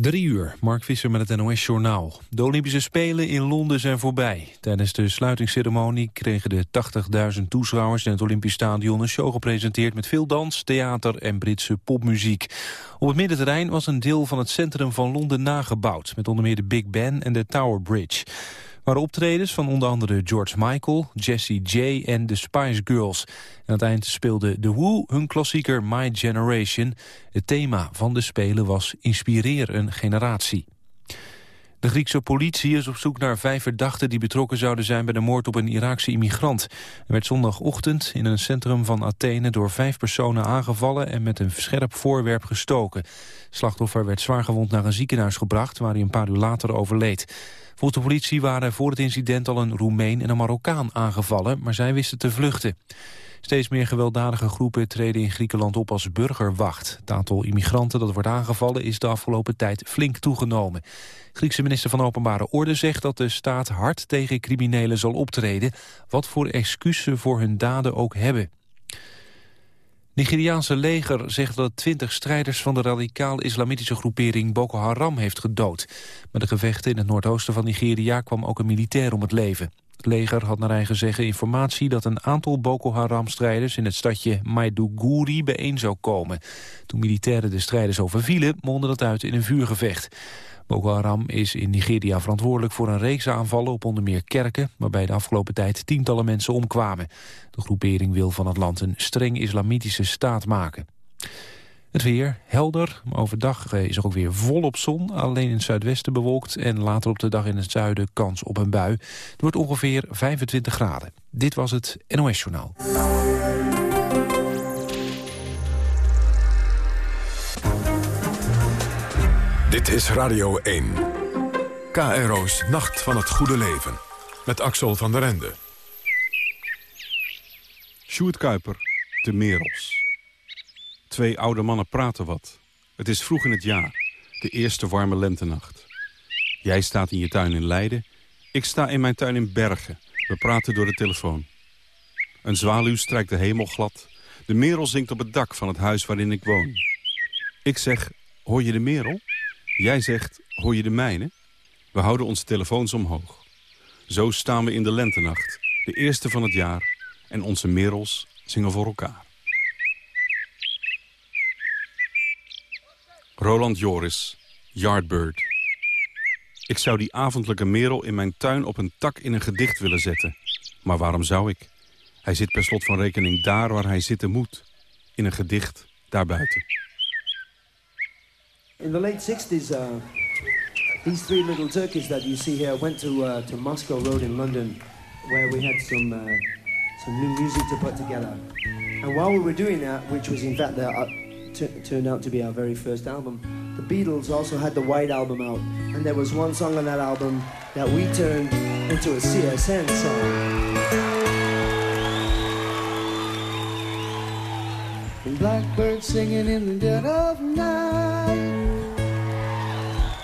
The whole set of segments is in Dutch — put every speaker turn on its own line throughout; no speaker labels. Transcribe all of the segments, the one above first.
Drie uur, Mark Visser met het NOS-journaal. De Olympische Spelen in Londen zijn voorbij. Tijdens de sluitingsceremonie kregen de 80.000 toeschouwers in het Olympisch Stadion een show gepresenteerd met veel dans, theater en Britse popmuziek. Op het middenterrein was een deel van het centrum van Londen nagebouwd, met onder meer de Big Ben en de Tower Bridge waren optredens van onder andere George Michael, Jessie J en de Spice Girls. En aan speelde The Who hun klassieker My Generation. Het thema van de Spelen was Inspireer een generatie. De Griekse politie is op zoek naar vijf verdachten die betrokken zouden zijn bij de moord op een Iraakse immigrant. Hij werd zondagochtend in een centrum van Athene door vijf personen aangevallen en met een scherp voorwerp gestoken. slachtoffer werd zwaargewond naar een ziekenhuis gebracht waar hij een paar uur later overleed. Volgens de politie waren voor het incident al een Roemeen en een Marokkaan aangevallen, maar zij wisten te vluchten. Steeds meer gewelddadige groepen treden in Griekenland op als burgerwacht. Het aantal immigranten dat wordt aangevallen is de afgelopen tijd flink toegenomen. Griekse minister van Openbare Orde zegt dat de staat hard tegen criminelen zal optreden, wat voor excuus voor hun daden ook hebben. Nigeriaanse leger zegt dat 20 strijders van de radicaal-islamitische groepering Boko Haram heeft gedood. Met de gevechten in het noordoosten van Nigeria kwam ook een militair om het leven. Het leger had naar eigen zeggen informatie dat een aantal Boko Haram-strijders in het stadje Maiduguri bijeen zou komen. Toen militairen de strijders overvielen, mondde dat uit in een vuurgevecht. Boko Haram is in Nigeria verantwoordelijk voor een reeks aanvallen op onder meer kerken, waarbij de afgelopen tijd tientallen mensen omkwamen. De groepering wil van het land een streng islamitische staat maken. Het weer helder, overdag eh, is er ook weer volop zon. Alleen in het zuidwesten bewolkt en later op de dag in het zuiden kans op een bui. Het wordt ongeveer 25 graden. Dit was het NOS Journaal.
Dit is Radio 1. KRO's Nacht van het Goede Leven. Met Axel van der Ende.
Sjoerd Kuiper, de Merels. Twee oude mannen praten wat. Het is vroeg in het jaar, de eerste warme lentenacht. Jij staat in je tuin in Leiden, ik sta in mijn tuin in Bergen. We praten door de telefoon. Een zwaluw strijkt de hemel glad. De merel zingt op het dak van het huis waarin ik woon. Ik zeg, hoor je de merel? Jij zegt, hoor je de mijne? We houden onze telefoons omhoog. Zo staan we in de lentenacht, de eerste van het jaar... en onze merels zingen voor elkaar. Roland Joris, Yardbird. Ik zou die avondelijke merel in mijn tuin op een tak in een gedicht willen zetten. Maar waarom zou ik? Hij zit per slot van rekening daar waar hij zitten moet. In een gedicht daarbuiten.
In the late 60s, uh, these three little turkeys that you see here went to, uh, to Moscow Road in London, where we had some, uh, some new music to put together. And while we were doing that, which was in fact the, uh, turned out to be our very first album, the Beatles also had the White Album out. And there was one song on that album that we turned into a CSN song. Blackbird singing in the dead of night.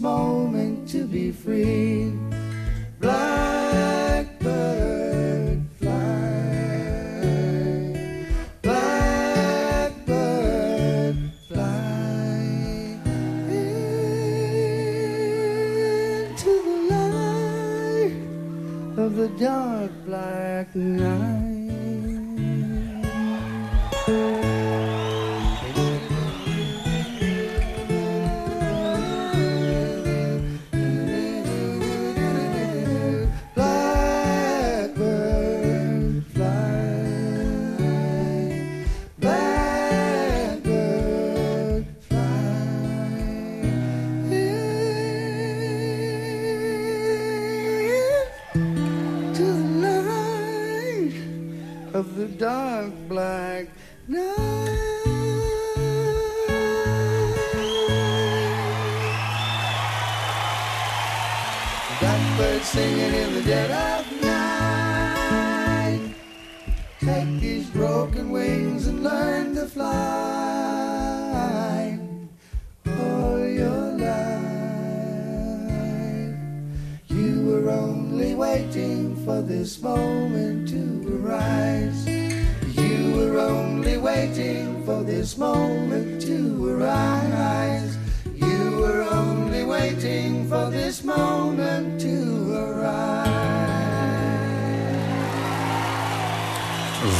moment to be free. Blackbird fly. Blackbird fly. Into the light of the dark black night.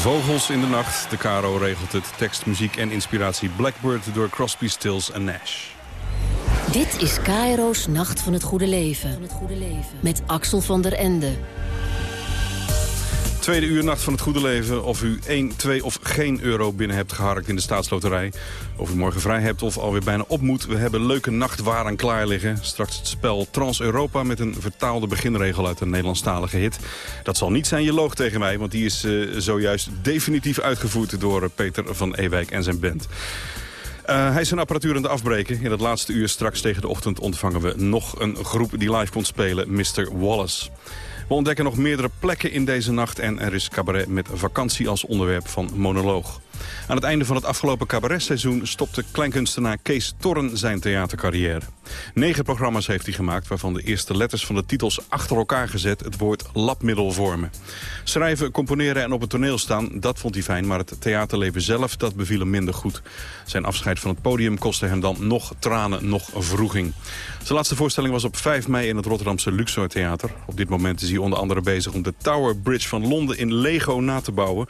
Vogels in de nacht. De Caro regelt het. Tekst, muziek en inspiratie Blackbird door Crosby, Stills en Nash.
Dit is Cairo's Nacht van het Goede Leven. Met Axel van der Ende.
Tweede uur Nacht van het Goede Leven. Of u 1, 2 of geen euro binnen hebt geharkt in de staatsloterij. Of u morgen vrij hebt of alweer bijna op moet. We hebben leuke nachtwaren klaar liggen. Straks het spel Trans-Europa met een vertaalde beginregel uit een Nederlandstalige hit. Dat zal niet zijn je loog tegen mij, want die is uh, zojuist definitief uitgevoerd door Peter van Ewijk en zijn band. Uh, hij is zijn apparatuur aan het afbreken. In het laatste uur straks tegen de ochtend ontvangen we nog een groep die live komt spelen, Mr. Wallace. We ontdekken nog meerdere plekken in deze nacht en er is cabaret met vakantie als onderwerp van monoloog. Aan het einde van het afgelopen cabaretseizoen stopte kleinkunstenaar Kees Torren zijn theatercarrière. Negen programma's heeft hij gemaakt waarvan de eerste letters van de titels achter elkaar gezet het woord labmiddel vormen. Schrijven, componeren en op het toneel staan, dat vond hij fijn, maar het theaterleven zelf, dat beviel hem minder goed. Zijn afscheid van het podium kostte hem dan nog tranen, nog vroeging. Zijn laatste voorstelling was op 5 mei in het Rotterdamse Luxor Theater. Op dit moment is hij onder andere bezig om de Tower Bridge van Londen in Lego na te bouwen.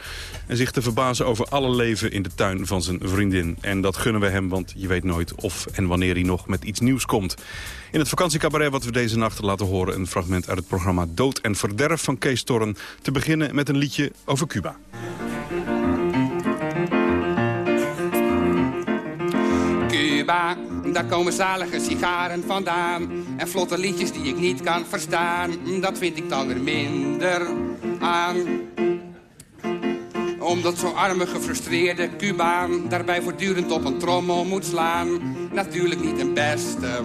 En zich te verbazen over alle leven in de tuin van zijn vriendin. En dat gunnen we hem, want je weet nooit of en wanneer hij nog met iets nieuws komt. In het vakantiecabaret wat we deze nacht laten horen... een fragment uit het programma Dood en Verderf van Kees Torren. Te beginnen met een liedje over Cuba.
Daar komen zalige sigaren vandaan. En vlotte liedjes die ik niet kan verstaan. Dat vind ik dan weer minder aan omdat zo'n arme gefrustreerde Cubaan daarbij voortdurend op een trommel moet slaan. Natuurlijk niet een beste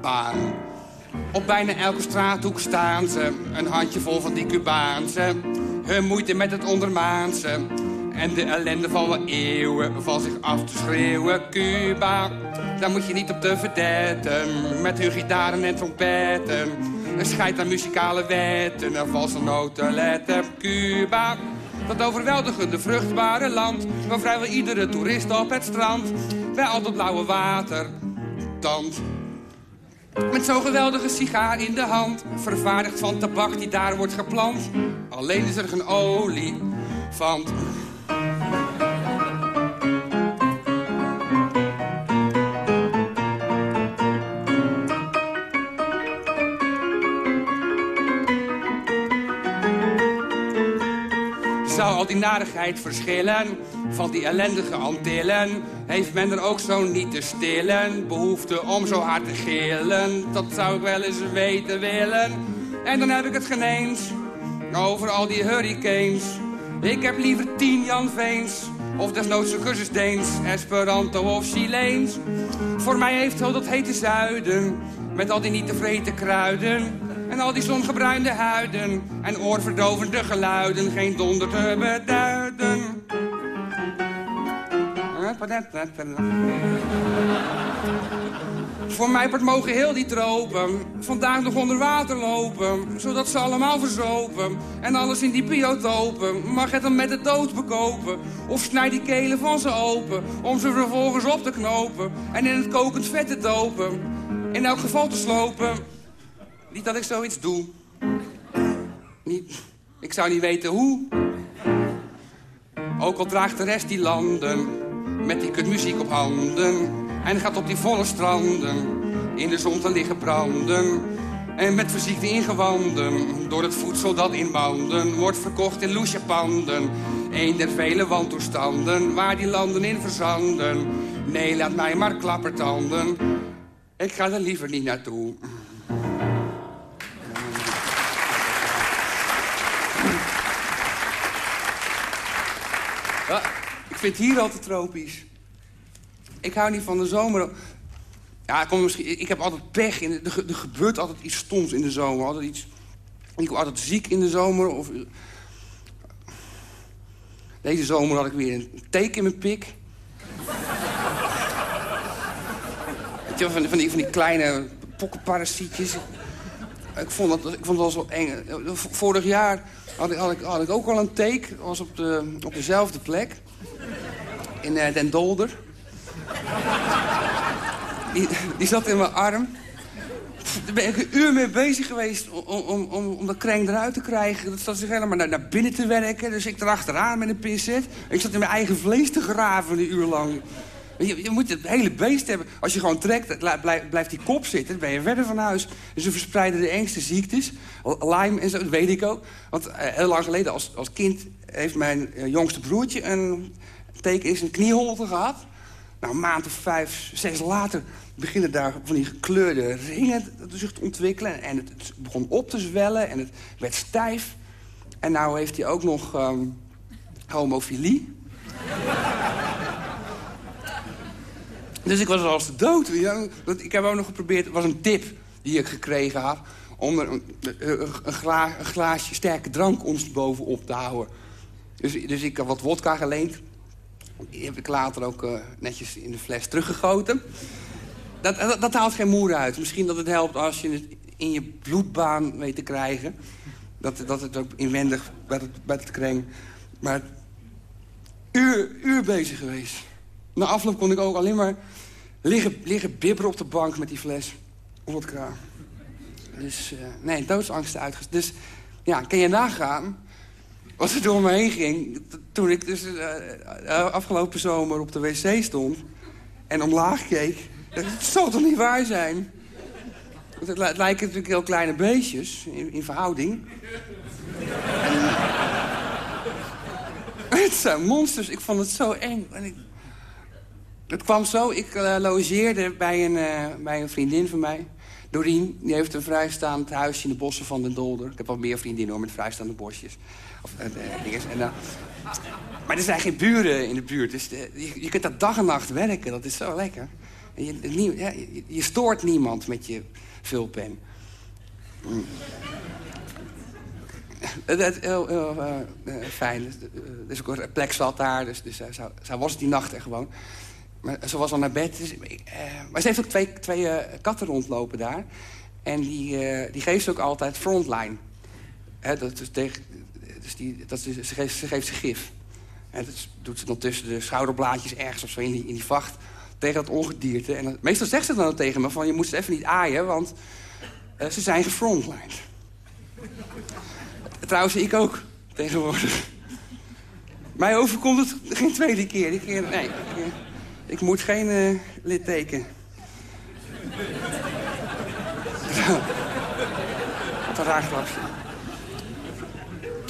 baan. Op bijna elke straathoek staan ze, een handjevol van die Cubaanse. Hun moeite met het ondermaanse. En de ellende van wel eeuwen van zich af te schreeuwen. Cuba, daar moet je niet op te verdetten. Met hun gitaren en trompetten. Een scheid aan muzikale wetten en valse noten letten. Cuba, dat overweldigende vruchtbare land... waar vrijwel iedere toerist op het strand... bij al dat blauwe water danst. Met zo'n geweldige sigaar in de hand... vervaardigd van tabak die daar wordt geplant. Alleen is er geen olie van... al die narigheid verschillen van die ellendige Antillen. Heeft men er ook zo niet te stillen, behoefte om zo hard te gillen. Dat zou ik wel eens weten willen. En dan heb ik het geneens over al die hurricanes. Ik heb liever tien Jan Veens. Of desnoods een cursus Deens, Esperanto of Chileens. Voor mij heeft heel dat hete zuiden. Met al die niet tevreden kruiden. En al die zongebruinde huiden. En oorverdovende geluiden. Geen donder te beduiden. Voor mij part mogen heel die tropen vandaag nog onder water lopen. Zodat ze allemaal verzopen en alles in die biotopen. Mag het dan met de dood bekopen? Of snijd die kelen van ze open om ze vervolgens op te knopen. En in het kokend vet te dopen. In elk geval te slopen. Niet dat ik zoiets doe. Ik zou niet weten hoe. Ook al draagt de rest die landen met die kutmuziek op handen. En gaat op die volle stranden in de zon te liggen branden. En met verziekte ingewanden, door het voedsel dat in banden wordt verkocht in loesjepanden. Een der vele wantoestanden waar die landen in verzanden. Nee, laat mij maar klappertanden. Ik ga er liever niet naartoe. Vind het hier altijd tropisch. Ik hou niet van de zomer. Ja, kom misschien, ik heb altijd pech. In er, gebeurt altijd iets stoms in de zomer. Altijd iets, ik word altijd ziek in de zomer. Of, deze zomer had ik weer een teken in mijn pik. van, van, die, van die kleine pokkenparasietjes. Ik vond, dat, ik vond dat wel eng. Vorig jaar had ik, had ik, had ik ook al een. Dat was op, de, op dezelfde plek. In uh, Den Dolder. Die, zat in mijn arm. Daar ben ik een uur mee bezig geweest om, om, om, om dat kreng eruit te krijgen. Dat zat zich helemaal naar, naar binnen te werken. Dus ik erachteraan met een pincet. Ik zat in mijn eigen vlees te graven een uur lang. Je, je, moet het hele beest hebben. Als je gewoon trekt, blijft die kop zitten. Dan ben je verder van huis. Dus ze verspreiden de engste ziektes. Lyme en zo, dat weet ik ook. Want uh, heel lang geleden als, als kind heeft mijn uh, jongste broertje... een teken in zijn knieholte gehad. Nou, een maand of vijf, zes later beginnen daar van die gekleurde ringen zich te ontwikkelen. En het, het, begon op te zwellen en het werd stijf. En nou heeft hij ook nog um, homofilie. Dus ik was al als de dood. Ik heb ook nog geprobeerd, het was een tip die ik gekregen had... om een, een, een glaasje sterke drank ons bovenop te houden. Dus, dus ik had wat wodka geleend. Die heb ik later ook uh, netjes in de fles teruggegoten. Dat, dat, haalt geen moer uit. Misschien dat het helpt als je het in je bloedbaan weet te krijgen. Dat, dat het ook inwendig bij het, bij kreng. Maar uur, uur bezig geweest. Na afloop kon ik ook alleen maar liggen, liggen bibberen op de bank met die fles. Vodka. Dus, uh, nee, doodsangst uitgesteld. Dus, ja, kan je nagaan wat er door me heen ging... toen ik dus uh, afgelopen zomer op de wc stond... en omlaag keek... Het zal toch niet waar zijn? Het, het lijken natuurlijk heel kleine beestjes in, in verhouding. Het zijn monsters. Ik vond het zo eng. En ik, het kwam zo, ik uh, logeerde bij een, uh, bij een vriendin van mij. Doreen, die heeft een vrijstaand huisje in de bossen van den Dolder. Ik heb wel meer vriendinnen hoor, met vrijstaande bosjes. Of, uh, dinges. En, maar er zijn geen buren in de buurt. Dus je, je kunt daar dag en nacht werken. Dat is zo lekker. Je, ja, je, stoort niemand met je vulpen. Mm. Dat is heel, heel uh, fijn. Dus, uh, dus een plek zat daar, dus, dus zij, was die nacht er gewoon. Maar ze was al naar bed. Dus, maar ze heeft ook twee, twee katten rondlopen daar. En die, die geeft ze ook altijd frontline. Hè, dat is tegen, dus die, dat ze, geeft, ze geeft gif. En dat doet ze dan tussen de schouderblaadjes ergens of zo in die, in die vacht tegen dat ongedierte. En meestal zegt ze dan tegen me van... je moet ze even niet aaien, want ze zijn gefrontlined. Trouwens, ik ook, tegenwoordig. Mij overkomt het geen tweede keer. Ik, nee, ik, moet geen uh, litteken. Wat een raar grapje.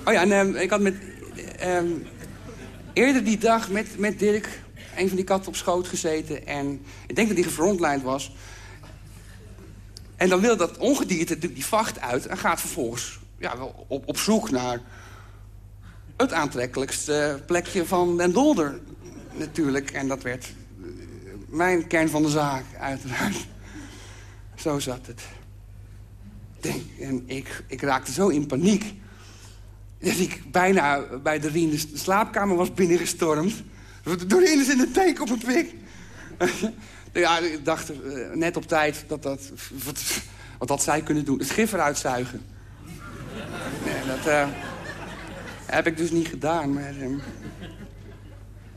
Oh ja, en um, ik had met... Um, eerder die dag met, met Dirk een van die katten op schoot gezeten. En ik denk dat die gefrontlined was. En dan wil dat ongedierte die vacht uit... en gaat vervolgens ja, op, op zoek naar het aantrekkelijkste plekje van Den Dolder. Natuurlijk. En dat werd eh, mijn kern van de zaak, uiteraard. Zo zat het. En ik, ik raakte zo in paniek... dat ik bijna bij de Rien de slaapkamer was binnengestormd... Doreen is in de teken op een pik. ja, ik dacht uh, net op tijd dat dat... Wat, wat had zij kunnen doen? Het gif eruit zuigen. Nee, dat uh, heb ik dus niet gedaan. Maar, uh,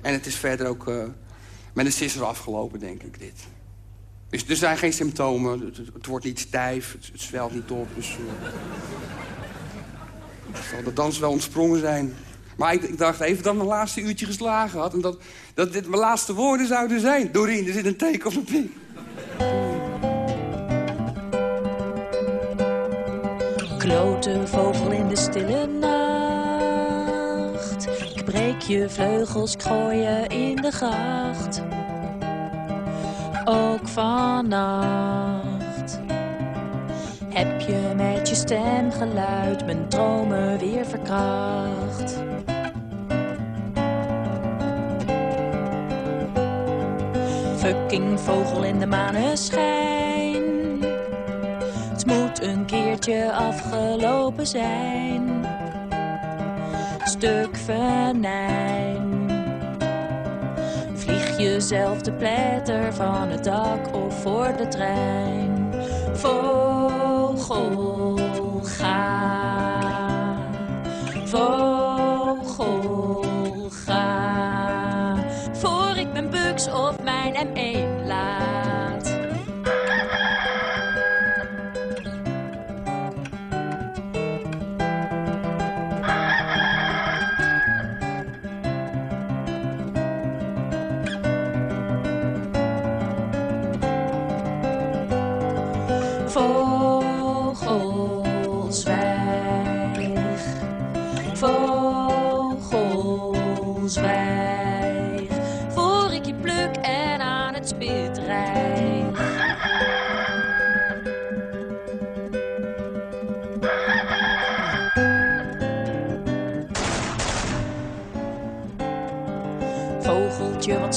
en het is verder ook uh, met een sisser afgelopen, denk ik, dit. Dus er zijn geen symptomen. Het, het wordt niet stijf, het, het, zwelt niet op. Dus zal de dans wel ontsprongen zijn. Maar ik, ik, dacht even dat mijn laatste uurtje geslagen had... en dat, dat dit mijn laatste woorden zouden zijn. Doreen, er zit een teken op een pik.
Klote vogel in de stille nacht. Ik je vleugels gooien in de gracht. Ook vannacht. Heb je met je stemgeluid mijn dromen weer verkracht. Fucking vogel in de maneschijn. Het moet een keertje afgelopen zijn. Stuk venijn. Vlieg jezelf de pletter van het dak of voor de trein. Vogel, ga. Vogel, ga. Voor ik mijn buks of mijn M1 laat.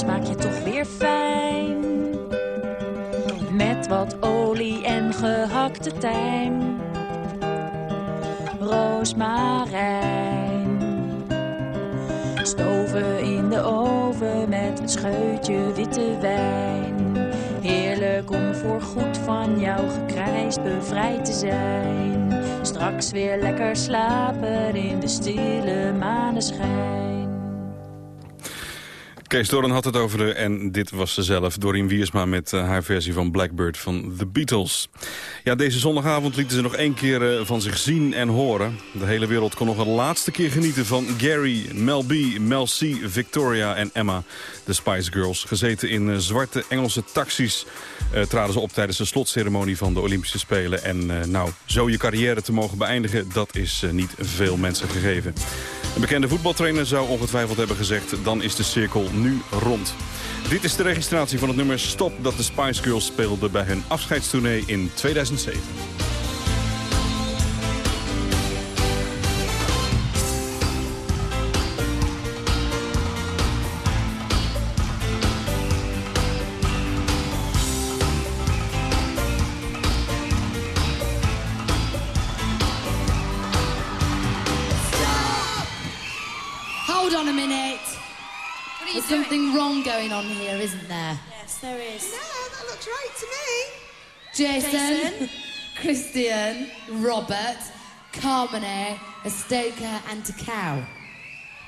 Smaak je toch weer fijn. Met wat olie en gehakte tijm. Roosmarijn. Stoven in de oven met een scheutje witte wijn. Heerlijk om voor goed van jouw gekrijs bevrijd te zijn. Straks weer lekker slapen in de stille maneschijn.
Kees Doran had het over de, en dit was ze zelf, Doreen Wiersma met eh, haar versie van Blackbird van The Beatles. Ja, deze zondagavond lieten ze nog één keer eh, van zich zien en horen. De hele wereld kon nog een laatste keer genieten van Gary, Mel B, Mel C, Victoria en Emma, de Spice Girls. Gezeten in eh, zwarte Engelse taxis traden ze op tijdens de slotceremonie van de Olympische Spelen. En nou, zo je carrière te mogen beëindigen, dat is niet veel mensen gegeven. Een bekende voetbaltrainer zou ongetwijfeld hebben gezegd... dan is de cirkel nu rond. Dit is de registratie van het nummer Stop... dat de Spice Girls speelden bij hun afscheidstournee in 2007.
Yes, there is.
No, that looks right to me.
Jason, Christian, Robert, Carmine, a stoker, and a cow.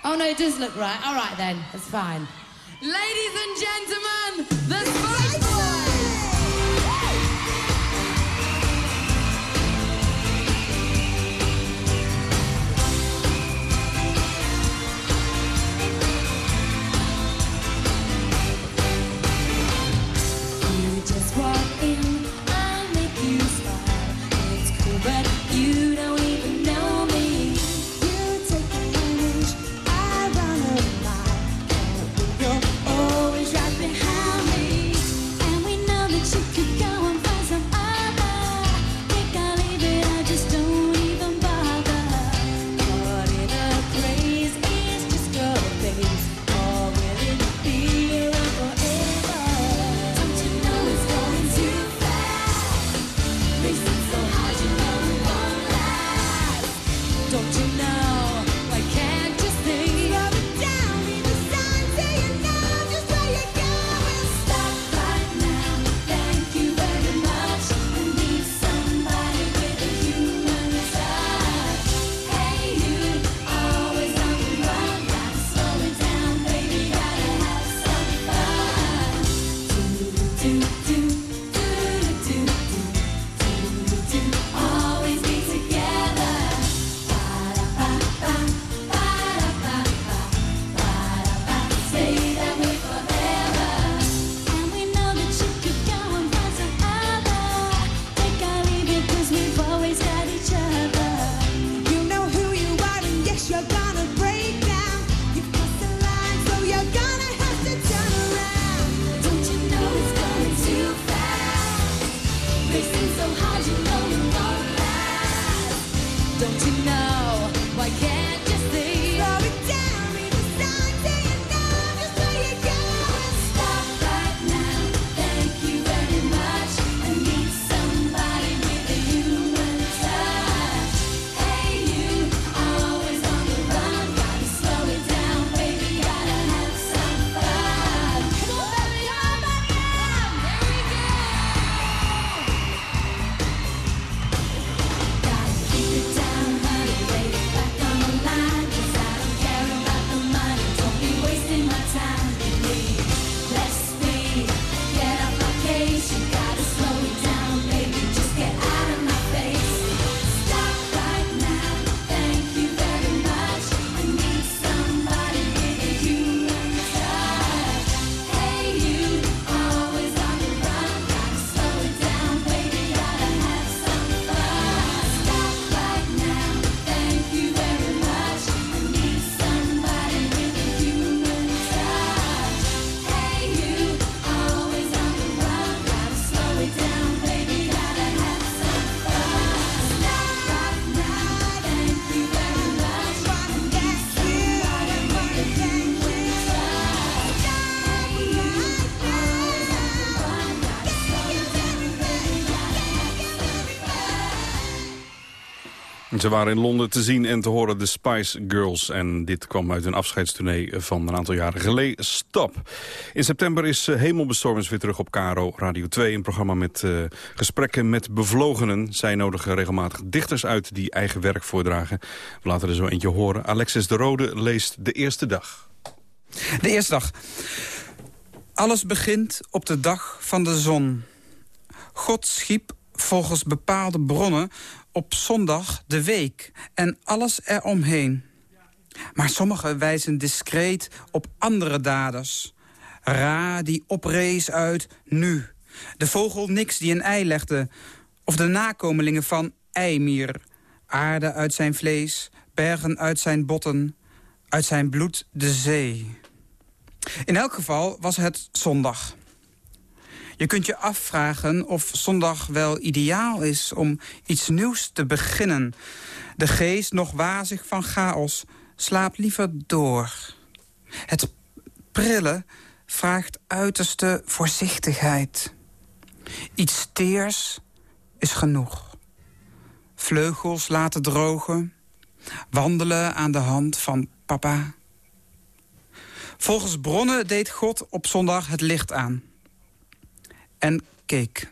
Oh no, it does look right. All right then, that's fine. Ladies and gentlemen, the Spice
walk in,
Ze waren in Londen te zien en te horen de Spice Girls. En dit kwam uit een afscheidstournee van een aantal jaren geleden. Stap. In september is uh, Hemelbestormers weer terug op Caro Radio 2. Een programma met uh, gesprekken met bevlogenen. Zij nodigen regelmatig dichters uit die eigen werk voordragen. We laten er zo eentje horen. Alexis de Rode leest de eerste dag.
De eerste dag. Alles begint op de dag van de zon. God schiep volgens bepaalde bronnen op zondag de week en alles eromheen. Maar sommigen wijzen discreet op andere daders. Ra die oprees uit nu. De vogel niks die een ei legde. Of de nakomelingen van Eimir. Aarde uit zijn vlees, bergen uit zijn botten. Uit zijn bloed de zee. In elk geval was het zondag. Je kunt je afvragen of zondag wel ideaal is om iets nieuws te beginnen. De geest, nog wazig van chaos, slaapt liever door. Het prillen vraagt uiterste voorzichtigheid. Iets teers is genoeg. Vleugels laten drogen. Wandelen aan de hand van papa. Volgens bronnen deed God op zondag het licht aan en keek.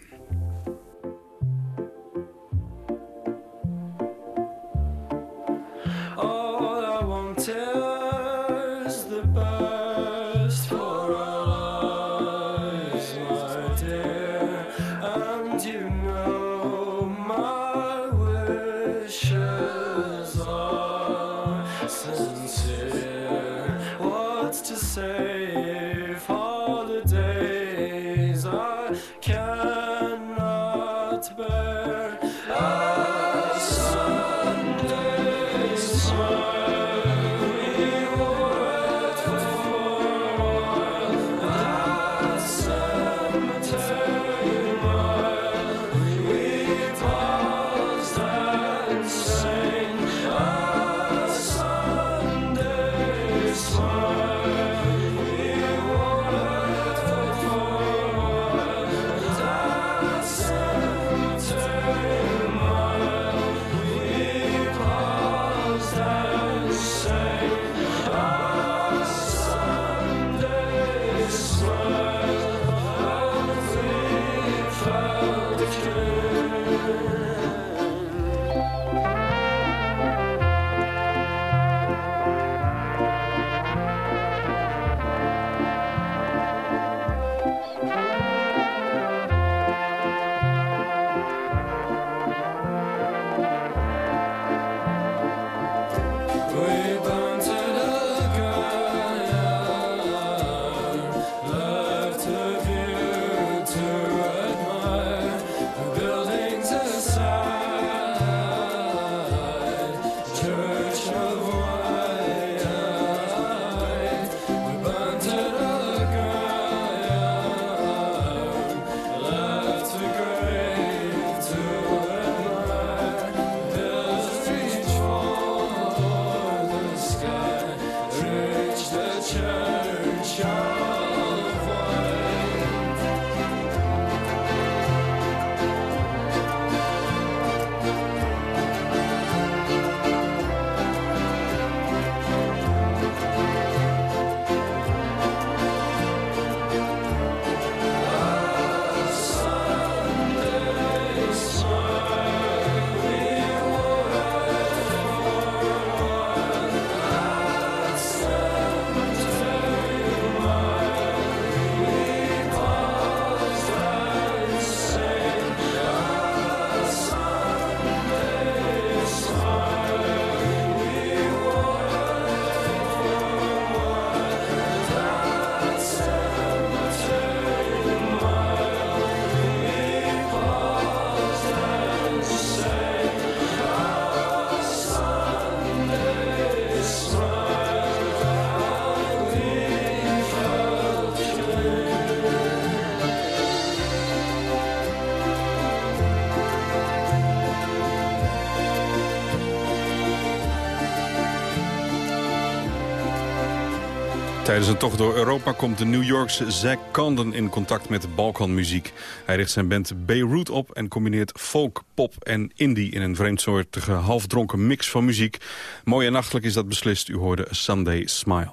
Tijdens een tocht door Europa komt de New Yorkse Zack Condon in contact met Balkanmuziek. Hij richt zijn band Beirut op en combineert folk, pop en indie... in een vreemdsoortige halfdronken mix van muziek. Mooi en nachtelijk is dat beslist. U hoorde Sunday Smile.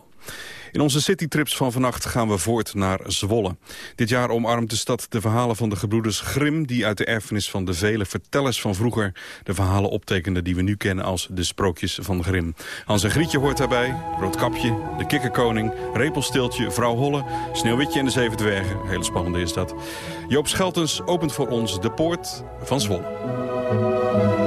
In onze citytrips van vannacht gaan we voort naar Zwolle. Dit jaar omarmt de stad de verhalen van de gebroeders Grimm... die uit de erfenis van de vele vertellers van vroeger... de verhalen optekenden die we nu kennen als de sprookjes van Grimm. Hans en Grietje hoort daarbij, Roodkapje, de Kikkerkoning... Repelstiltje, Vrouw Holle, Sneeuwwitje en de Zeven Dwergen. Hele spannende is dat. Joop Scheltens opent voor ons de poort van Zwolle.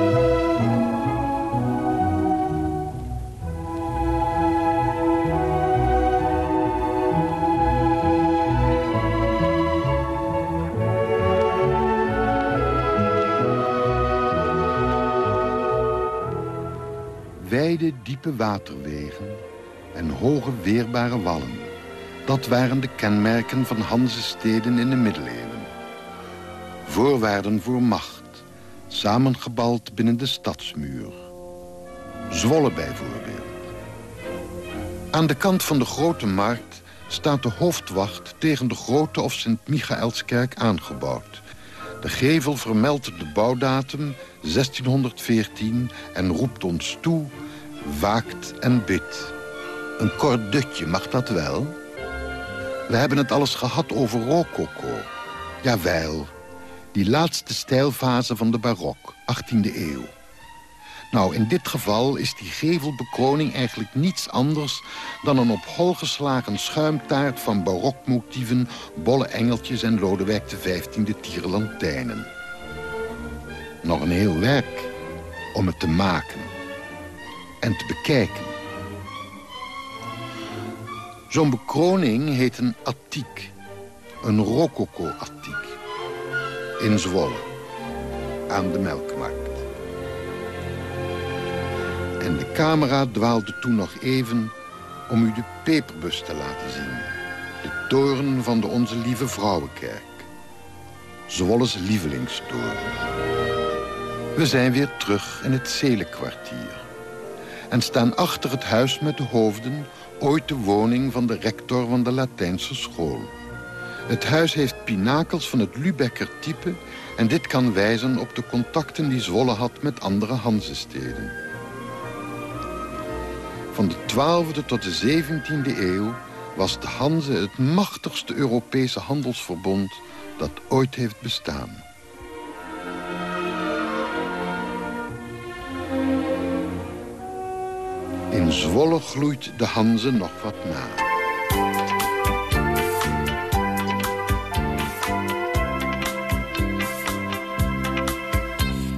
Diepe waterwegen en hoge, weerbare wallen. Dat waren de kenmerken van Hanzesteden in de middeleeuwen. Voorwaarden voor macht, samengebald binnen de stadsmuur. Zwolle bijvoorbeeld. Aan de kant van de Grote Markt staat de hoofdwacht tegen de Grote of Sint-Michaelskerk aangebouwd. De gevel vermeldt de bouwdatum 1614 en roept ons toe waakt en bidt. Een kort dutje, mag dat wel? We hebben het alles gehad over rococo. Jawel, die laatste stijlfase van de barok, 18e eeuw. Nou, in dit geval is die gevelbekroning eigenlijk niets anders... dan een op hol geslagen schuimtaart van barokmotieven... bolle engeltjes en Lodewijk XV tierenlantijnen. Nog een heel werk om het te maken en te bekijken. Zo'n bekroning heet een attiek. Een rococo-attiek. In Zwolle. Aan de Melkmarkt. En de camera dwaalde toen nog even om u de peperbus te laten zien. De toren van de Onze Lieve Vrouwenkerk. Zwolles lievelingstoren. We zijn weer terug in het Zelenkwartier en staan achter het huis met de hoofden... ooit de woning van de rector van de Latijnse school. Het huis heeft pinakels van het Lübecker type... en dit kan wijzen op de contacten die Zwolle had met andere Hanzesteden. Van de 12e tot de 17e eeuw was de Hanze het machtigste Europese handelsverbond dat ooit heeft bestaan. In Zwolle gloeit de Hanze nog wat na.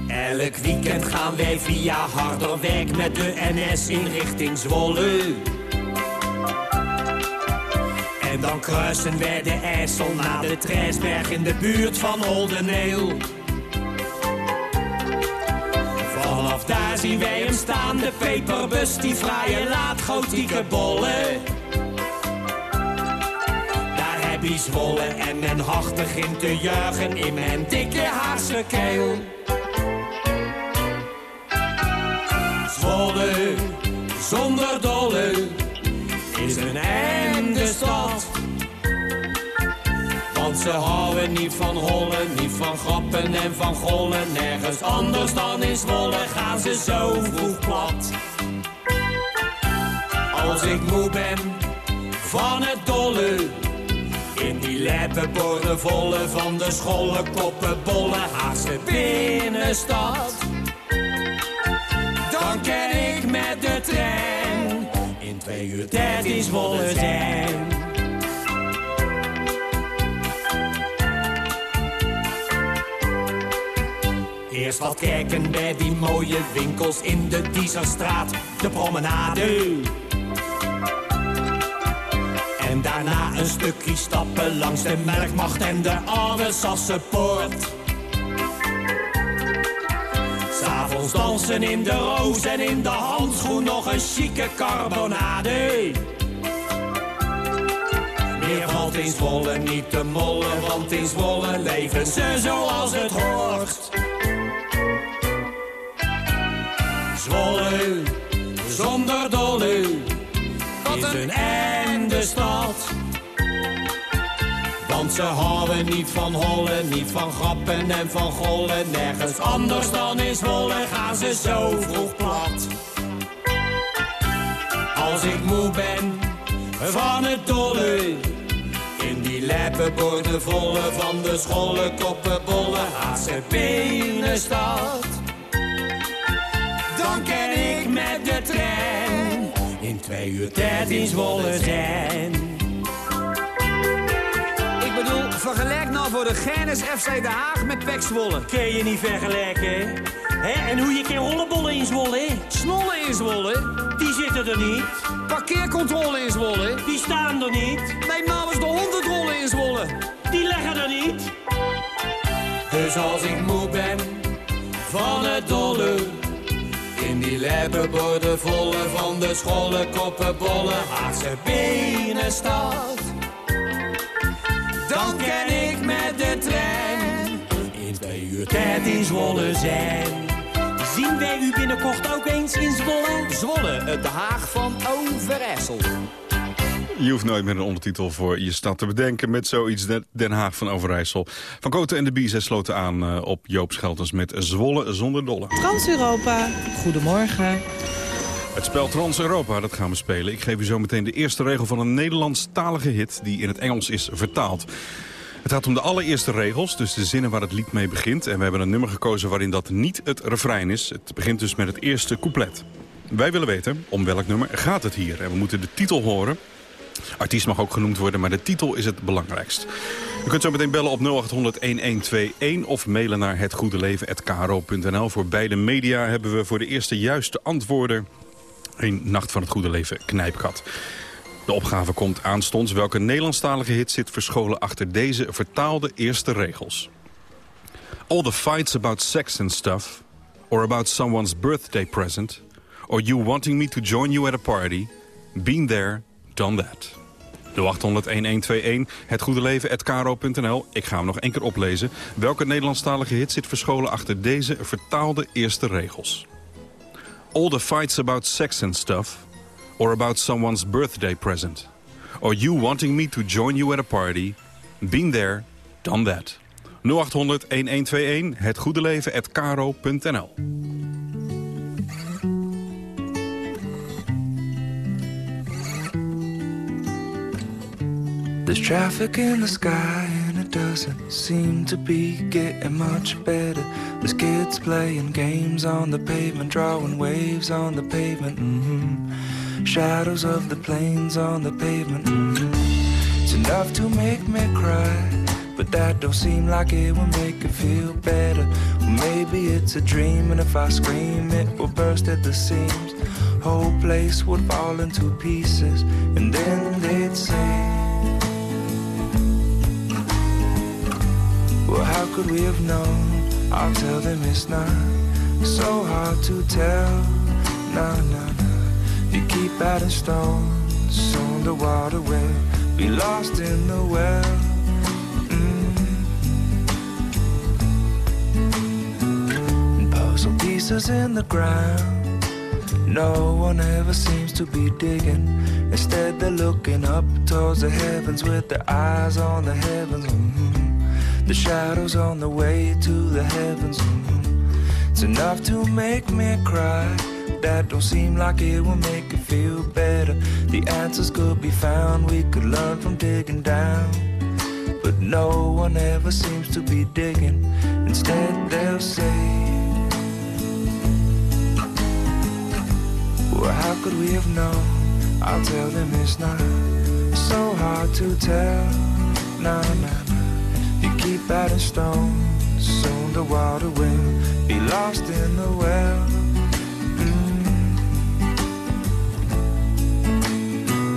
Elk weekend gaan wij via Harderwijk met de NS in richting Zwolle. En dan kruisen wij de IJssel naar de Trijsberg in de buurt van Oldeneel. Zien wij hem staan, de peperbus, die fraaie laatgotieke bollen. Daar heb je Zwolle en men hachtig in te juichen in mijn dikke Haagse keel. Ze houden niet van hollen, niet van grappen en van gollen. Nergens anders dan in Zwolle gaan ze zo vroeg plat. Als ik moe ben van het dolle, in die leppenborden volle van de scholle koppenbolle Haagse binnenstad. Dan ken ik met de trein in twee uur in Zwolle zijn. Eerst wat kijken bij die mooie winkels in de Dieserstraat, de promenade. En daarna een stukje stappen langs de Melkmacht en de Oude Sassenpoort. S'avonds dansen in de roos en in de handschoen nog een chique carbonade. Meer valt in Zwolle niet te mollen, want in Zwolle leven ze zoals het hoort. Zwolle, zonder dolle, is een einde stad. Want ze houden niet van hollen, niet van grappen en van gollen. Nergens anders dan in Zwolle gaan ze zo vroeg plat. Als ik moe ben van het dolle. In die leppenborden volle van de scholle koppenbollen. Haagse binnenstad. Dan de trein in twee uur tijd in Zwolle zijn.
Ik bedoel, vergelijk nou voor de Gennis FC De Haag met Pek Zwolle.
Kun je niet vergelijken. Hè? En hoe je kan rollenbollen in Zwolle?
Snollen in Zwolle.
Die zitten er niet.
Parkeercontrole in Zwolle.
Die staan er niet.
Neem nou eens de hondendrollen in Zwolle.
Die leggen er niet. Dus als ik moe ben van het dolle. Die leppenborden volle van de scholle koppenbollen. Haagse binnenstad. Dan ken ik met de trein in twee uur tijd in Zwolle zijn. Zien wij u binnenkort ook eens in Zwolle?
Zwolle, het Haag van Overijssel.
Je hoeft nooit meer een ondertitel voor je stad te bedenken... met zoiets Den- Haag van Overijssel. Van Koten en de Bies sloten aan eh, op Joop Schelters met Zwolle zonder dolle.
Trans-Europa, goedemorgen.
Het spel Trans-Europa, dat gaan we spelen. Ik geef u zo meteen de eerste regel van een Nederlandstalige hit... die in het Engels is vertaald. Het gaat om de allereerste regels, dus de zinnen waar het lied mee begint. En we hebben een nummer gekozen waarin dat niet het refrein is. Het begint dus met het eerste couplet. Wij willen weten om welk nummer gaat het hier. En we moeten de titel horen. Artiest mag ook genoemd worden, maar de titel is het belangrijkst. U kunt zo meteen bellen op 0800-1121 of mailen naar hetgoedeleven.kro.nl. Voor beide media hebben we voor de eerste juiste antwoorden... een Nacht van het Goede Leven knijpkat. De opgave komt aanstonds. Welke Nederlandstalige hit zit verscholen achter deze vertaalde eerste regels? All the fights about sex and stuff... or about someone's birthday present... or you wanting me to join you at a party... been there, done that. 0800-1121, het goede leven, kro.nl. Ik ga hem nog één keer oplezen. Welke Nederlandstalige hit zit verscholen achter deze vertaalde eerste regels? All the fights about sex and stuff... or about someone's birthday present... or you wanting me to join you at a party... been there, done that. 0800-1121, het goede leven, kro.nl.
There's traffic in the sky and it doesn't seem to be getting much better. There's kids playing games on the pavement, drawing waves on the pavement. hmm Shadows of the planes on the pavement. hmm It's enough to make me cry, but that don't seem like it will make it feel better. Well, maybe it's a dream, and if I scream, it will burst at the seams. Whole place would fall into pieces, and then they'd say. Could we have known? I'll tell them it's not so hard to tell. No, no, no. You keep adding stones on the water will be lost in the well. Mm. Puzzle pieces in the ground. No one ever seems to be digging. Instead, they're looking up towards the heavens with their eyes on the heavens. Mhm. The shadows on the way to the heavens. It's enough to make me cry. That don't seem like it will make it feel better. The answers could be found, we could learn from digging down. But no one ever seems to be digging. Instead, they'll say, Well, how could we have known? I'll tell them it's not so hard to tell. No, no, no. Keep adding stones, soon the water will be lost in the well.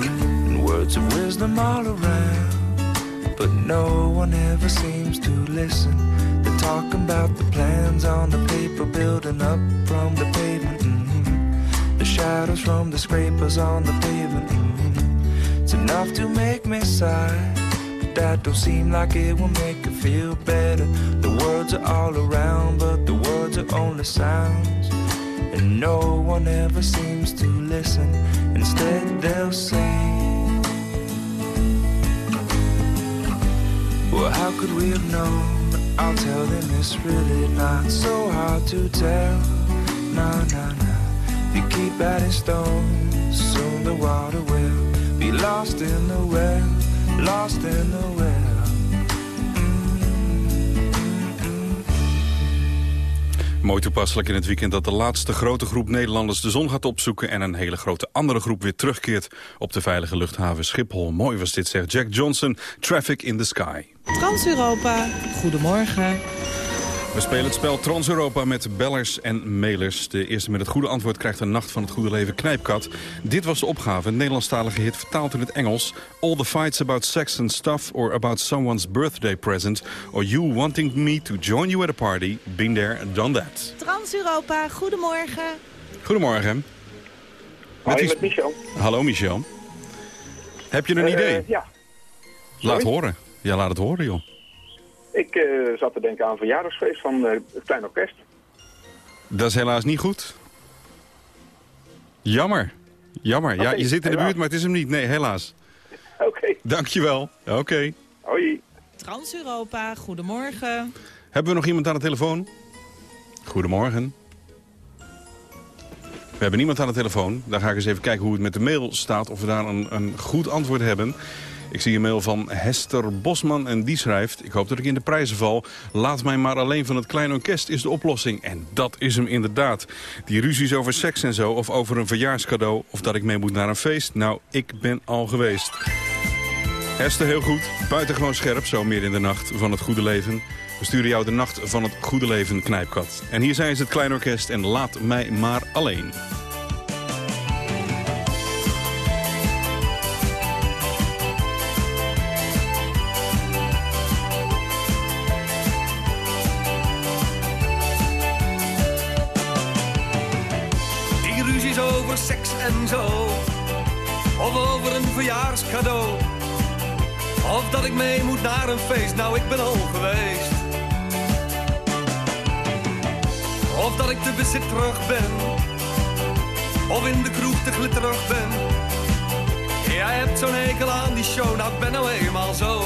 Mm. Words of wisdom all around, but no one ever seems to listen. They're talking about the plans on the paper, building up from the pavement. Mhm. The shadows from the scrapers on the pavement. Mhm. It's enough to make me sigh that don't seem like it will make you feel better. The words are all around, but the words are only sounds. And no one ever seems to listen, instead, they'll sing. Well, how could we have known? I'll tell them it's really not so hard to tell. Nah, nah, nah. You keep adding stones, soon the water will be lost in the well. Lost in the well.
Mooi toepasselijk in het weekend dat de laatste grote groep Nederlanders de zon gaat opzoeken... en een hele grote andere groep weer terugkeert op de veilige luchthaven Schiphol. Mooi was dit, zegt Jack Johnson, Traffic in the Sky.
Trans-Europa, goedemorgen.
We spelen het spel Trans-Europa met bellers en mailers. De eerste met het goede antwoord krijgt een Nacht van het Goede Leven knijpkat. Dit was de opgave, een Nederlandstalige hit vertaald in het Engels. All the fights about sex and stuff or about someone's birthday present... or you wanting me to join you at a party, been there, done that.
Trans-Europa, goedemorgen.
Goedemorgen.
Hoi, met Michel.
Hallo Michel. Heb je een
Eh,
idee?
ja.
Laat horen. Ja, laat het horen, joh.
Ik eh, zat te denken aan een verjaardagsfeest van eh, het Klein Orkest.
Dat is helaas niet goed. Jammer. Jammer. Ja, je zit in de
helaas.
buurt, maar het is hem niet. Nee, helaas.
Oké.
Dankjewel. Oké.
Hoi.
Trans-Europa, goedemorgen.
Hebben we nog iemand aan de telefoon? Goedemorgen. We hebben niemand aan de telefoon. Dan ga ik eens even kijken hoe het met de mail staat. Of we daar een, een goed antwoord hebben. Ik zie een mail van Hester Bosman en die schrijft... ik hoop dat ik in de prijzen val. Laat mij maar alleen van het klein orkest is de oplossing. En dat is hem inderdaad. Die ruzies over seks en zo, of over een verjaarscadeau... of dat ik mee moet naar een feest. Nou, ik ben al geweest. Hester, heel goed. Buitengewoon scherp, zo meer in de nacht van het goede leven. We sturen jou de nacht van het goede leven, knijpkat. En hier zijn ze het klein orkest en laat mij maar alleen.
Verjaarscadeau. Of dat ik mee moet naar een feest, nou ik ben al geweest. Of dat ik te bezit terug ben. Of in de kroeg te glitterig ben. Jij hebt zo'n hekel aan die show, nou ik ben nou eenmaal zo.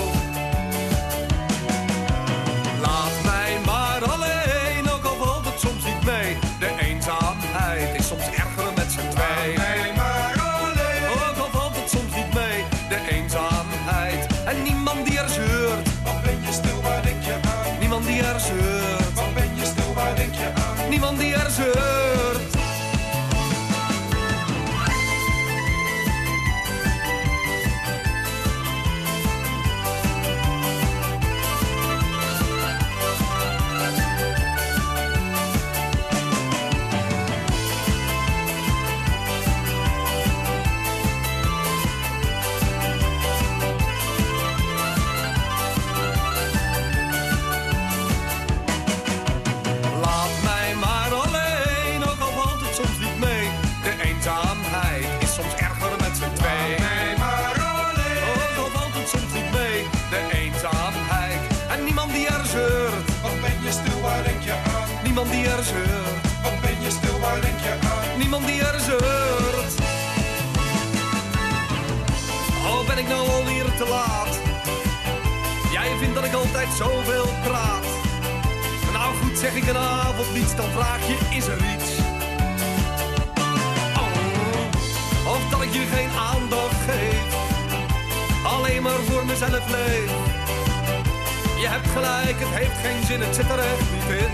Het heeft geen zin, het zit er echt niet in.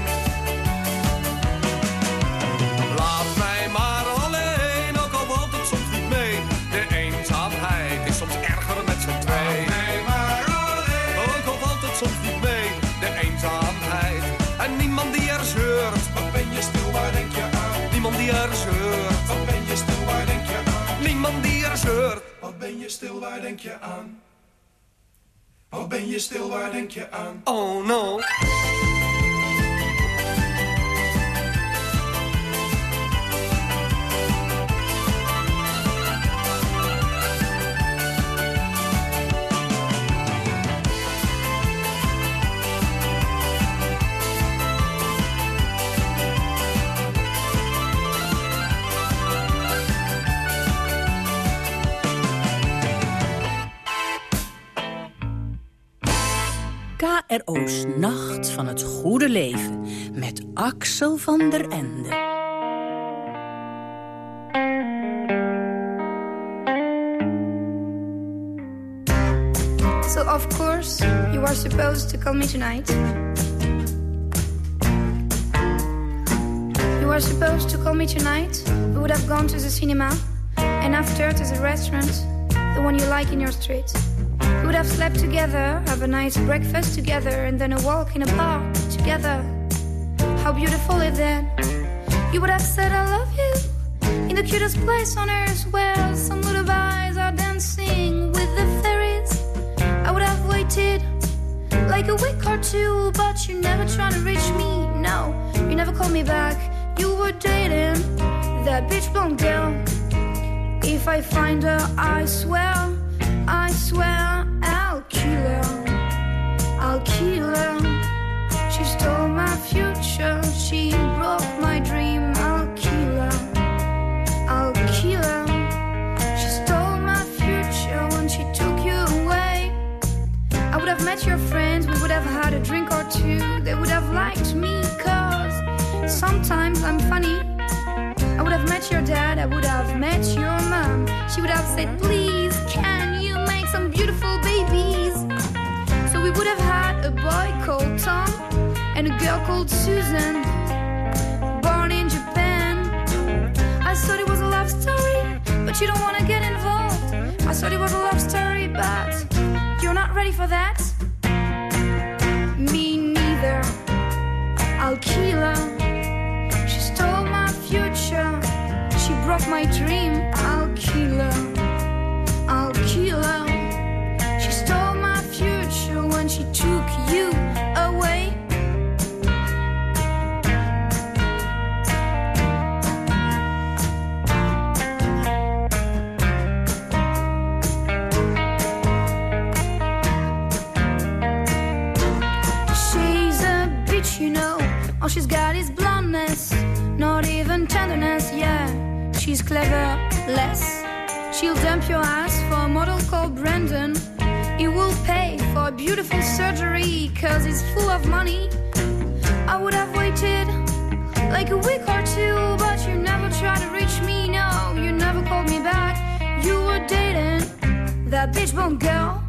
Laat mij maar alleen, ook al valt het soms niet mee. De eenzaamheid is soms erger met z'n twee. Ook al valt het soms niet mee, de eenzaamheid. En niemand die er zeurt. Wat ben je stil, waar denk je aan? Niemand die er zeurt. Wat ben je stil, waar denk je aan? Niemand die er zeurt. Wat ben je stil, waar denk je aan? Ben je stil, waar denk je aan? Oh no.
KRO's Nacht van het Goede Leven met Axel van der Ende.
So of course you are supposed to call me tonight. You are supposed to call me tonight. We would have gone to the cinema and after to the restaurant, the one you like in your street. We would have slept together, have a nice breakfast together, and then a walk in a park together. How beautiful is that? You would have said I love you in the cutest place on earth, where some boys are dancing with the fairies. I would have waited like a week or two, but you never tried to reach me. No, you never called me back. You were dating that bitch blonde girl. If I find her, I swear, I swear. Her. She stole my future. She broke my dream. I'll kill her. I'll kill her. She stole my future when she took you away. I would have met your friends, we would have had a drink or two. They would have liked me, cause sometimes I'm funny. I would have met your dad, I would have met your mom. She would have said, Please, can you make some beautiful babies? So we would have had boy called Tom and a girl called Susan, born in Japan. I thought it was a love story, but you don't want to get involved. I thought it was a love story, but you're not ready for that? Me neither. I'll kill her. She stole my future. She broke my dream. Bitch girl.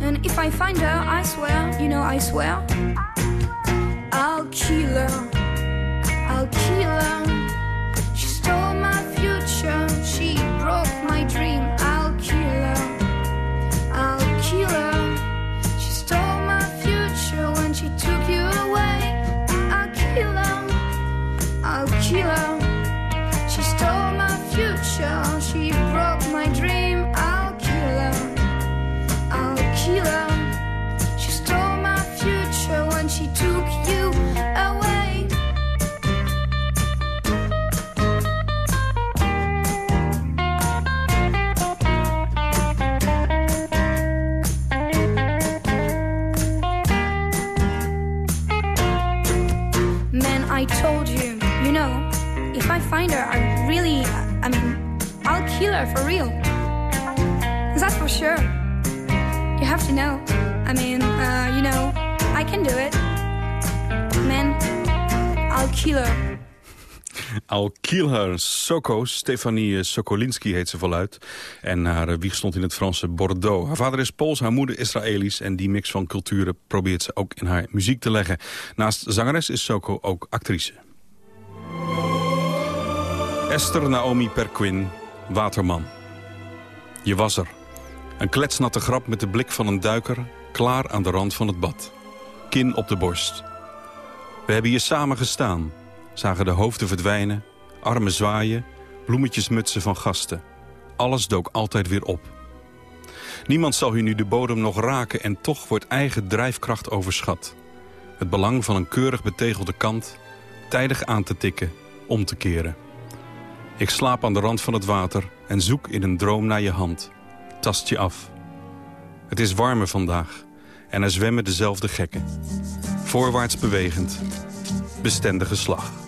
And if I find her, I swear, you know, I swear, You have to know. I mean, uh, you know, I can do it. Man, I'll kill her.
I'll kill her. Soko, Stefanie Sokolinski heet ze voluit. En haar eh, wieg stond in het Franse Bordeaux. Haar vader is Pools, haar moeder Israëlisch. En die mix van culturen probeert ze ook in haar muziek te leggen. Naast zangeres is Soko ook actrice. Esther Naomi Perquin, Waterman. Je was er. Een kletsnatte grap met de blik van een duiker... klaar aan de rand van het bad. Kin op de borst. We hebben hier samen gestaan. Zagen de hoofden verdwijnen, armen zwaaien... bloemetjesmutsen van gasten. Alles dook altijd weer op. Niemand zal u nu de bodem nog raken... en toch wordt eigen drijfkracht overschat. Het belang van een keurig betegelde kant... tijdig aan te tikken, om te keren. Ik slaap aan de rand van het water en zoek in een droom naar je hand. Tast je af. Het is warmer vandaag en er zwemmen dezelfde gekken. Voorwaarts bewegend. Bestendige slag.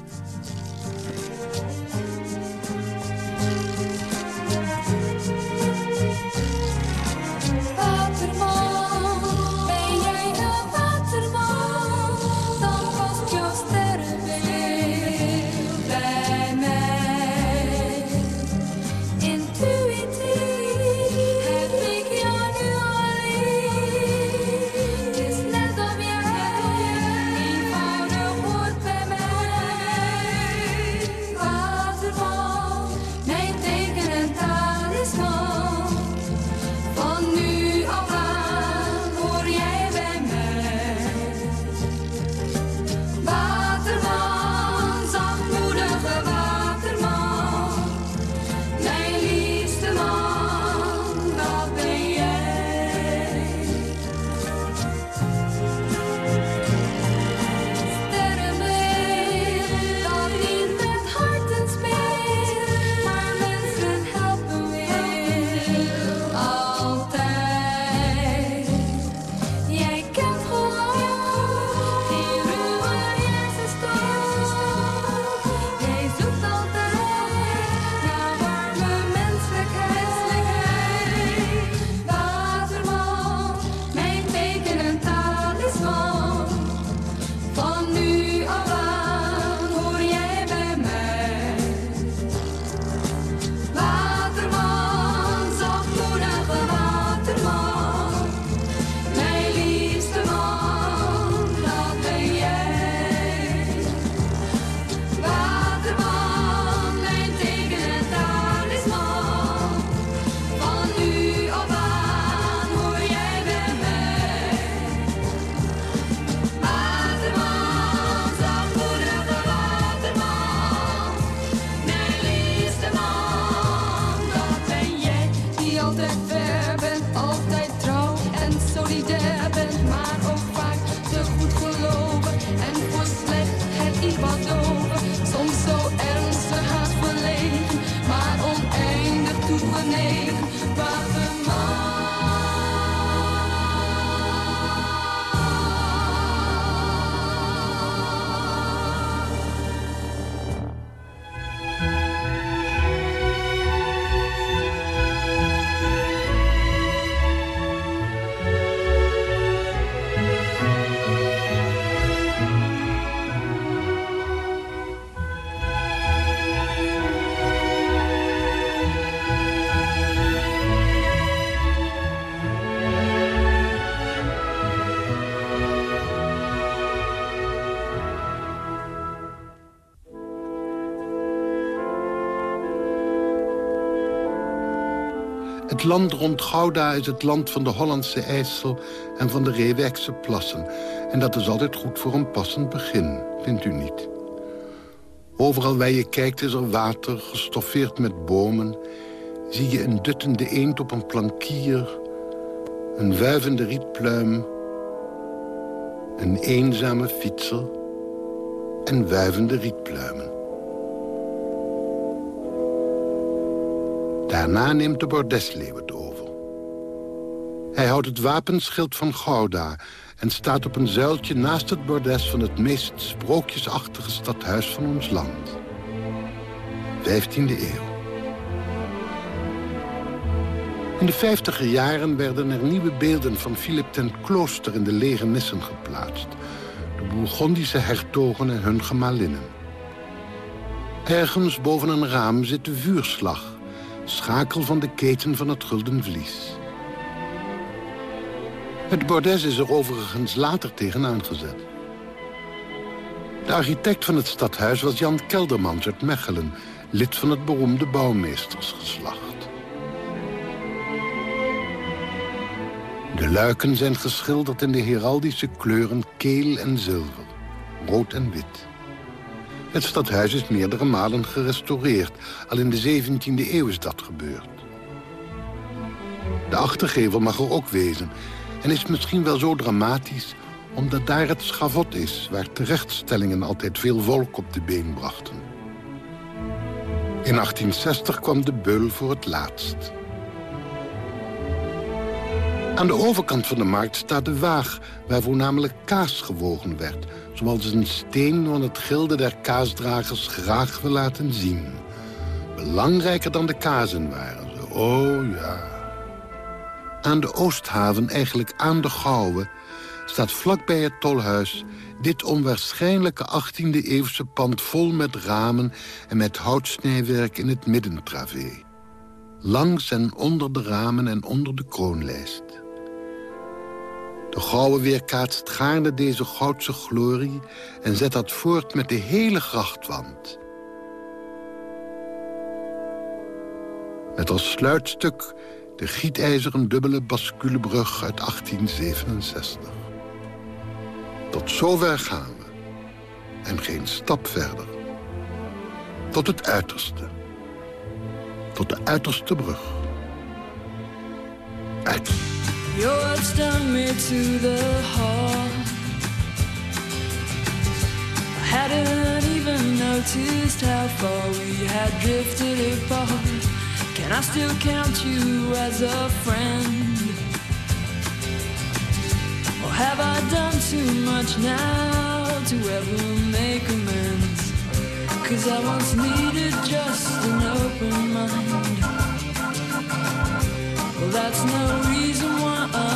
Land rond Gouda is het land van de Hollandse IJssel en van de Reewijkse plassen. En dat is altijd goed voor een passend begin, vindt u niet? Overal waar je kijkt is er water, gestoffeerd met bomen. Zie je een duttende eend op een plankier, een wuivende rietpluim, een eenzame fietser en wuivende rietpluimen. Daarna neemt de bordesleeuw het over. Hij houdt het wapenschild van Gouda en staat op een zuiltje naast het bordes van het meest sprookjesachtige stadhuis van ons land. 15e eeuw. In de vijftiger jaren werden er nieuwe beelden van Philip ten Klooster in de lege nissen geplaatst. De Bourgondische hertogen en hun gemalinnen. Ergens boven een raam zit de vuurslag, schakel van de keten van het gulden vlies. Het bordes is er overigens later tegen aangezet. De architect van het stadhuis was Jan Keldermans uit Mechelen... lid van het beroemde bouwmeestersgeslacht. De luiken zijn geschilderd in de heraldische kleuren keel en zilver, rood en wit. Het stadhuis is meerdere malen gerestaureerd. Al in de 17e eeuw is dat gebeurd. De achtergevel mag er ook wezen en is misschien wel zo dramatisch omdat daar het schavot is... waar terechtstellingen altijd veel volk op de been brachten. In 1860 kwam de beul voor het laatst. Aan de overkant van de markt staat de waag... waar voornamelijk kaas gewogen werd... zoals een steen van het gilde der kaasdragers graag wil laten zien. Belangrijker dan de kazen waren ze, oh ja. Aan de Oosthaven, eigenlijk aan de Gouwe... staat vlakbij het tolhuis dit onwaarschijnlijke 18e-eeuwse pand... vol met ramen en met houtsnijwerk in het middentravé. Langs en onder de ramen en onder de kroonlijst. De Gouwe weerkaatst gaarne deze goudse glorie... en zet dat voort met de hele grachtwand. Met als sluitstuk de gietijzeren dubbele basculebrug uit 1867. Tot zover gaan we. En geen stap verder. Tot het uiterste. Tot de uiterste brug. Uit.
Your words stung me to the heart. I hadn't even noticed how far we had drifted apart. Can I still count you as a friend? Or have I done too much now to ever make amends? Cause I once needed just an open mind. That's no reason why I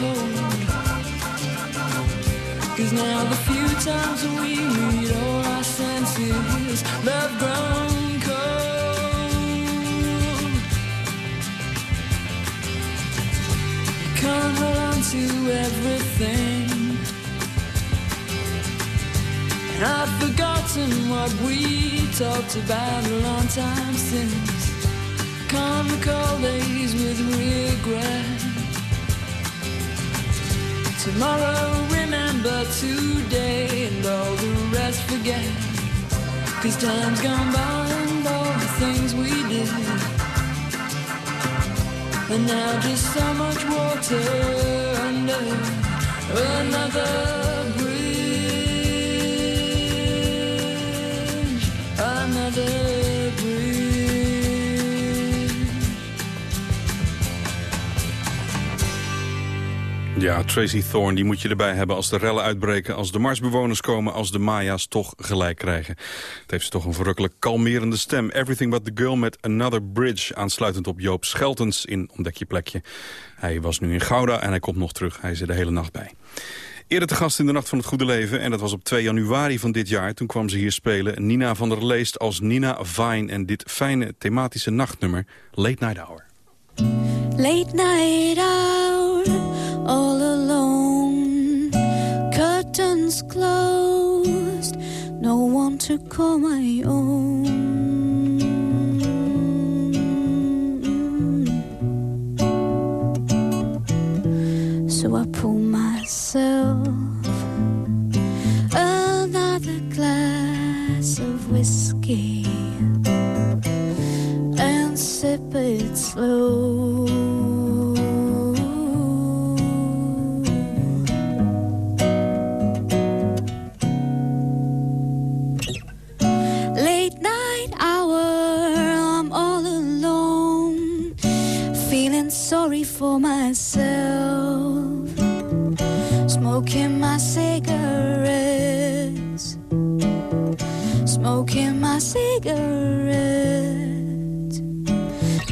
hold Cause now the few times we meet all our senses Love grown cold can't hold on to everything and I've forgotten what we talked about a long time since. Can't recall days with regret. Tomorrow remember today and all the rest forget. Cause time's gone by and all the things we did. And now just so much water under another. Another
Ja, Tracy Thorn, die moet je erbij hebben als de rellen uitbreken... als de Marsbewoners komen, als de Maya's toch gelijk krijgen. Het heeft ze toch een verrukkelijk kalmerende stem. Everything but the girl met Another Bridge... aansluitend op Joop Scheltens in Ontdek je plekje. Hij was nu in Gouda en hij komt nog terug. Hij er de hele nacht bij. Eerder te gast in de Nacht van het Goede Leven. En dat was op 2 januari van dit jaar. Toen kwam ze hier spelen. Nina van der Leest als Nina Vine. En dit fijne thematische nachtnummer, Late Night Hour.
Late night hour, Closed, no one to call my own. So I pull myself another glass of whiskey and sip it slow. For myself, smoking my cigarettes, smoking my cigarettes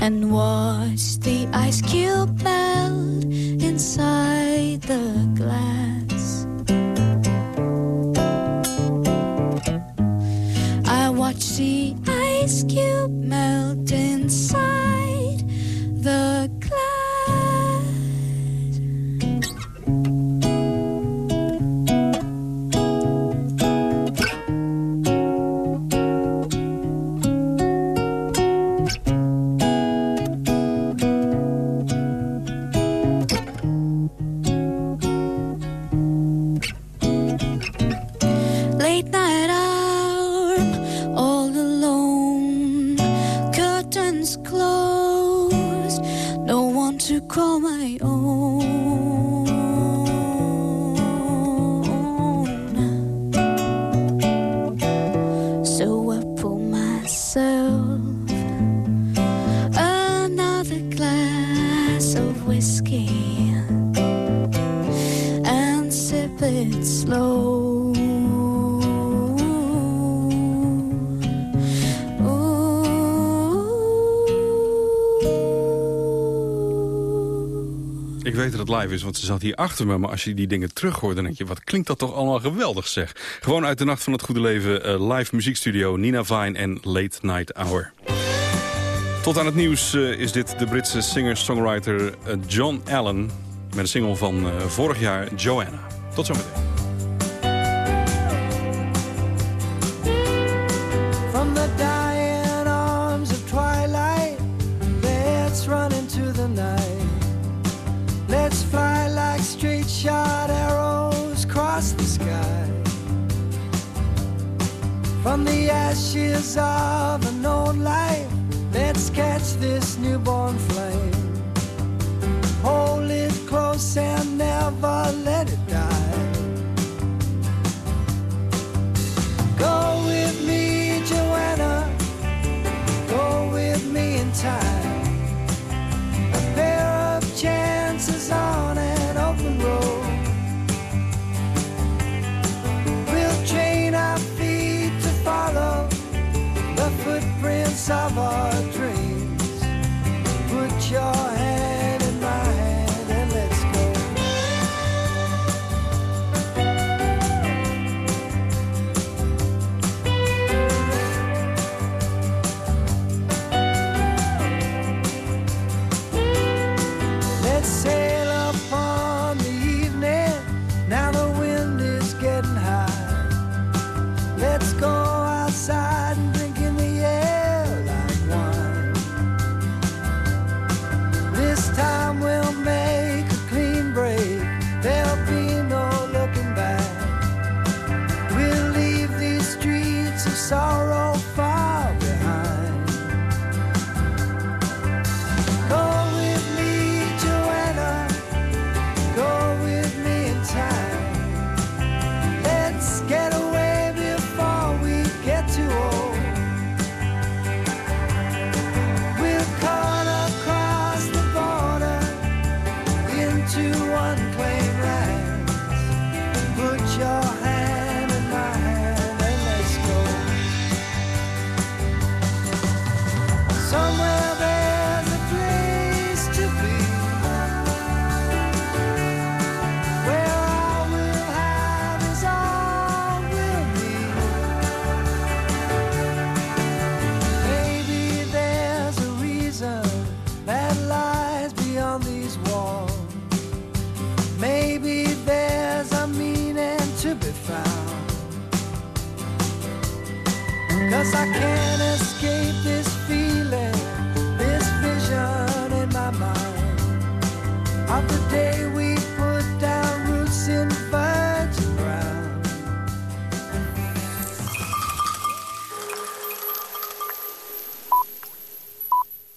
and watch the ice cube melt inside the glass. I watch the ice cube to call my own.
Dat het live is, want ze zat hier achter me. Maar als je die dingen terug hoort, dan denk je... wat klinkt dat toch allemaal geweldig, zeg. Gewoon uit de Nacht van het Goede Leven, eh, live muziekstudio... Nina Vine en Late Night Hour. Tot aan het nieuws eh, is dit de Britse singer-songwriter eh, John Allen... met een single van vorig jaar, Joanna. Tot zometeen.
Ashes of an old life, let's catch this newborn flame. Hold it close and never let it die. Go with me, Joanna. Go with me in time. A pair of chances on of our dreams. Put your